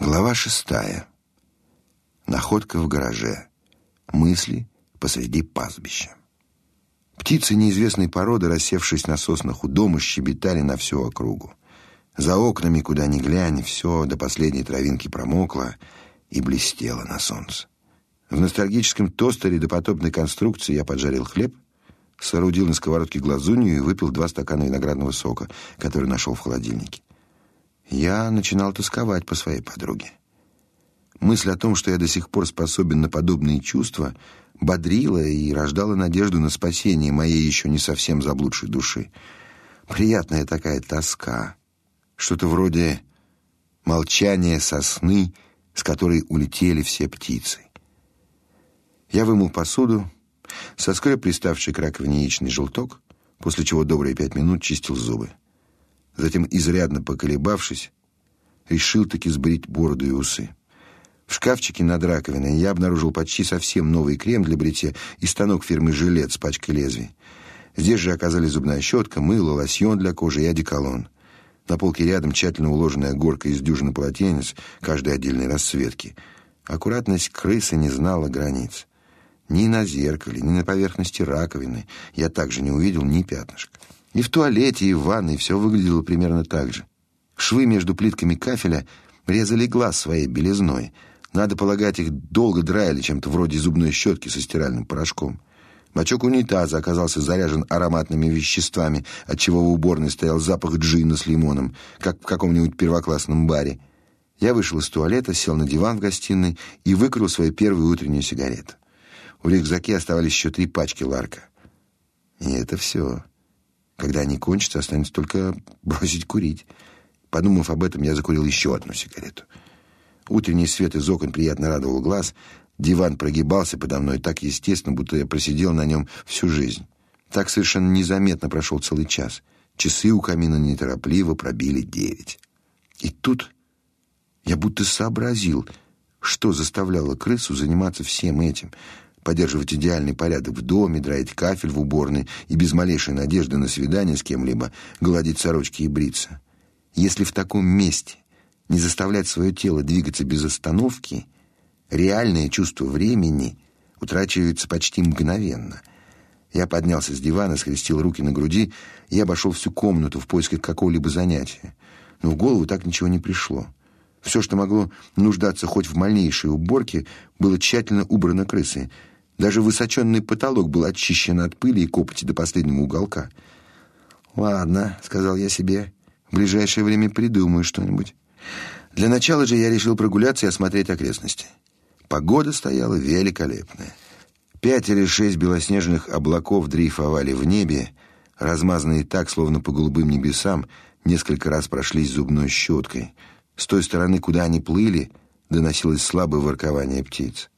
Глава шестая. Находка в гараже. Мысли посреди пастбища. Птицы неизвестной породы, рассевшись на соснах у дома, щебетали на всю округу. За окнами, куда ни глянь, все до последней травинки промокло и блестело на солнце. В ностальгическом тостере допотопной конструкции я поджарил хлеб, соорудил на сковородке глазунью и выпил два стакана виноградного сока, который нашел в холодильнике я начинал тосковать по своей подруге. Мысль о том, что я до сих пор способен на подобные чувства, бодрила и рождала надежду на спасение моей еще не совсем заблудшей души. Приятная такая тоска, что-то вроде молчания сосны, с которой улетели все птицы. Я вымыл посуду, соскреб приставший к раковине яичный желток, после чего добрые пять минут чистил зубы. Затем, изрядно поколебавшись, решил таки сбрить бороду и усы. В шкафчике над раковиной я обнаружил почти совсем новый крем для бритья и станок фирмы «Жилет» с пачкой лезвий. Здесь же оказались зубная щетка, мыло, лосьон для кожи и одеколон. На полке рядом тщательно уложенная горка из дюжины полотенец, каждой отдельной расцветки. Аккуратность крысы не знала границ. Ни на зеркале, ни на поверхности раковины я также не увидел ни пятнышка. И в туалете, и в ванной все выглядело примерно так же. Швы между плитками кафеля резали глаз своей белизной. Надо полагать, их долго драили чем-то вроде зубной щетки со стиральным порошком. Бачок унитаза оказался заряжен ароматными веществами, отчего в уборной стоял запах джина с лимоном, как в каком-нибудь первоклассном баре. Я вышел из туалета, сел на диван в гостиной и выкурил свою первую утреннюю сигарету. В рюкзаке оставались еще три пачки ларка. И это все. Когда они кончатся, останется только бросить курить. Подумав об этом, я закурил еще одну сигарету. Утренний свет из окон приятно радовал глаз. Диван прогибался подо мной так естественно, будто я просидел на нем всю жизнь. Так совершенно незаметно прошел целый час. Часы у камина неторопливо пробили девять. И тут я будто сообразил, что заставляло крысу заниматься всем этим — поддерживать идеальный порядок в доме, драить кафель в уборной и без малейшей надежды на свидание с кем-либо гладить сорочки и бриться. Если в таком месте не заставлять свое тело двигаться без остановки, реальное чувство времени утрачивается почти мгновенно. Я поднялся с дивана, скрестил руки на груди и обошел всю комнату в поисках какого-либо занятия. Но в голову так ничего не пришло. Все, что могло нуждаться хоть в малейшей уборке, было тщательно убрано крысой. Даже высоченный потолок был очищен от пыли и копоти до последнего уголка. «Ладно», — сказал я себе, — «в ближайшее время придумаю что-нибудь». Для начала же я решил прогуляться и осмотреть окрестности. Погода стояла великолепная. Пять или шесть белоснежных облаков дрейфовали в небе, размазанные так, словно по голубым небесам, несколько раз прошлись зубной щеткой. С той стороны, куда они плыли, доносилось слабое воркование птиц.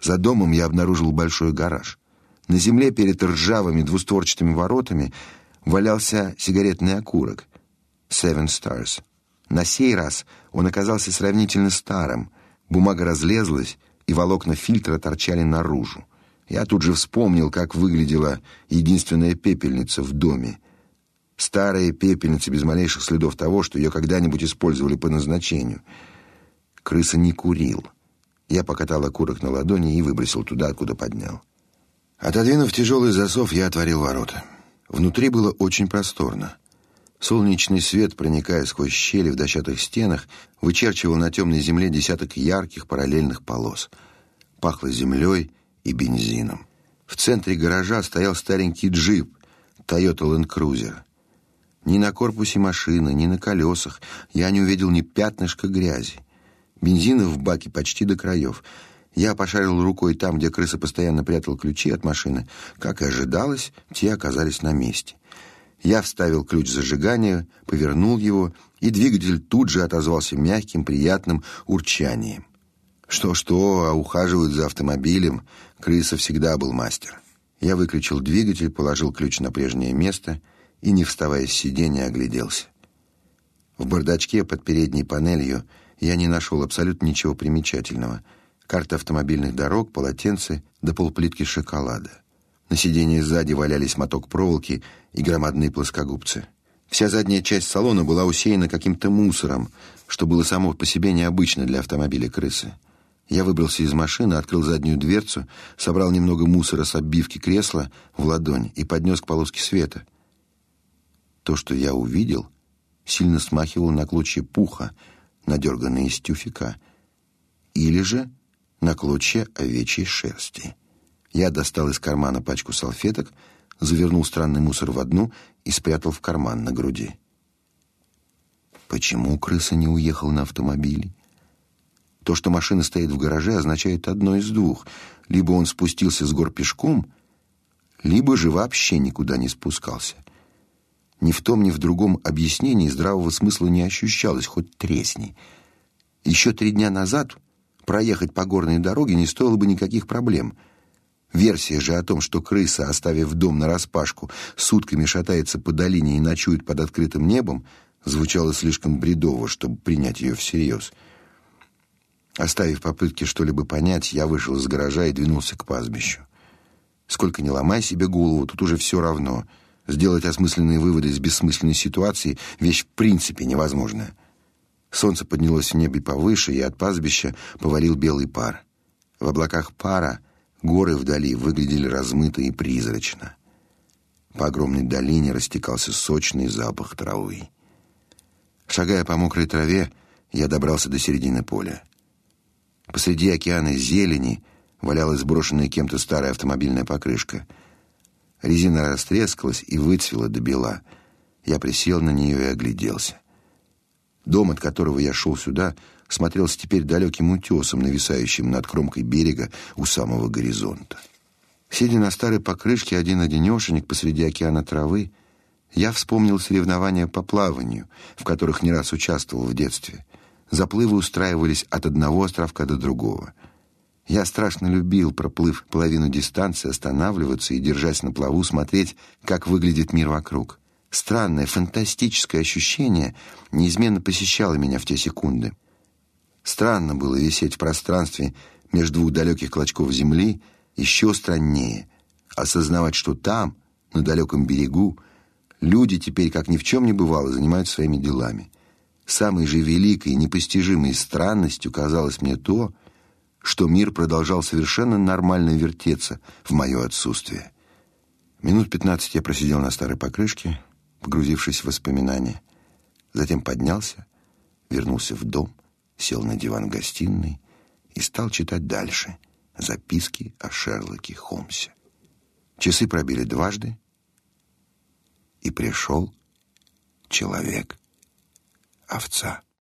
За домом я обнаружил большой гараж. На земле перед ржавыми двустворчатыми воротами валялся сигаретный окурок Seven Stars. На сей раз он оказался сравнительно старым. Бумага разлезлась, и волокна фильтра торчали наружу. Я тут же вспомнил, как выглядела единственная пепельница в доме. Старая пепельница без малейших следов того, что ее когда-нибудь использовали по назначению. Крыса не курил. Я покатал окурок на ладони и выбросил туда, откуда поднял. Отодвинув тяжелый засов, я отворил ворота. Внутри было очень просторно. Солнечный свет, проникая сквозь щели в дощатых стенах, вычерчивал на темной земле десяток ярких параллельных полос. Пахло землей и бензином. В центре гаража стоял старенький джип Toyota Land Cruiser. Ни на корпусе машины, ни на колесах я не увидел ни пятнышка грязи. Бензина в баке почти до краев. Я пошарил рукой там, где крыса постоянно прятал ключи от машины. Как и ожидалось, те оказались на месте. Я вставил ключ зажигания, повернул его, и двигатель тут же отозвался мягким, приятным урчанием. Что-что, а ухаживать за автомобилем крыса всегда был мастер. Я выключил двигатель, положил ключ на прежнее место и, не вставая с сиденья, огляделся. В бардачке под передней панелью я не нашел абсолютно ничего примечательного. Карта автомобильных дорог, полотенце да полплитки шоколада. На сиденье сзади валялись моток проволоки и громадные плоскогубцы. Вся задняя часть салона была усеяна каким-то мусором, что было само по себе необычно для автомобиля крысы. Я выбрался из машины, открыл заднюю дверцу, собрал немного мусора с оббивки кресла в ладонь и поднес к полоске света. То, что я увидел, сильно смахивало на клочья пуха, надерганные из тюфика, или же на клочья овечьей шерсти. Я достал из кармана пачку салфеток, завернул странный мусор в одну и спрятал в карман на груди. Почему крыса не уехала на автомобиле? То, что машина стоит в гараже, означает одно из двух. Либо он спустился с гор пешком, либо же вообще никуда не спускался. Ни в том, ни в другом объяснении здравого смысла не ощущалось, хоть тресни. Еще три дня назад проехать по горной дороге не стоило бы никаких проблем — Версия же о том, что крыса, оставив дом нараспашку, сутками шатается по долине и ночует под открытым небом, звучала слишком бредово, чтобы принять ее всерьез. Оставив попытки что-либо понять, я вышел из гаража и двинулся к пастбищу. Сколько ни ломай себе голову, тут уже все равно. Сделать осмысленные выводы из бессмысленной ситуации — вещь в принципе невозможная. Солнце поднялось в небе повыше, и от пастбища повалил белый пар. В облаках пара Горы вдали выглядели размыто и призрачно. По огромной долине растекался сочный запах травы. Шагая по мокрой траве, я добрался до середины поля. Посреди океана зелени валялась сброшенная кем-то старая автомобильная покрышка. Резина растрескалась и выцвела до бела. Я присел на нее и огляделся. Дом, от которого я шел сюда, смотрелся теперь далеким утесом, нависающим над кромкой берега у самого горизонта. Сидя на старой покрышке один-одинешенек посреди океана травы, я вспомнил соревнования по плаванию, в которых не раз участвовал в детстве. Заплывы устраивались от одного островка до другого. Я страшно любил, проплыв половину дистанции, останавливаться и, держась на плаву, смотреть, как выглядит мир вокруг. Странное, фантастическое ощущение неизменно посещало меня в те секунды. Странно было висеть в пространстве между двух далеких клочков земли, еще страннее осознавать, что там, на далеком берегу, люди теперь, как ни в чем не бывало, занимаются своими делами. Самой же великой непостижимой странностью казалось мне то, что мир продолжал совершенно нормально вертеться в мое отсутствие. Минут пятнадцать я просидел на старой покрышке, погрузившись в воспоминания. Затем поднялся, вернулся в дом — сел на диван гостиной и стал читать дальше записки о Шерлоке Холмсе. Часы пробили дважды, и пришел человек-овца.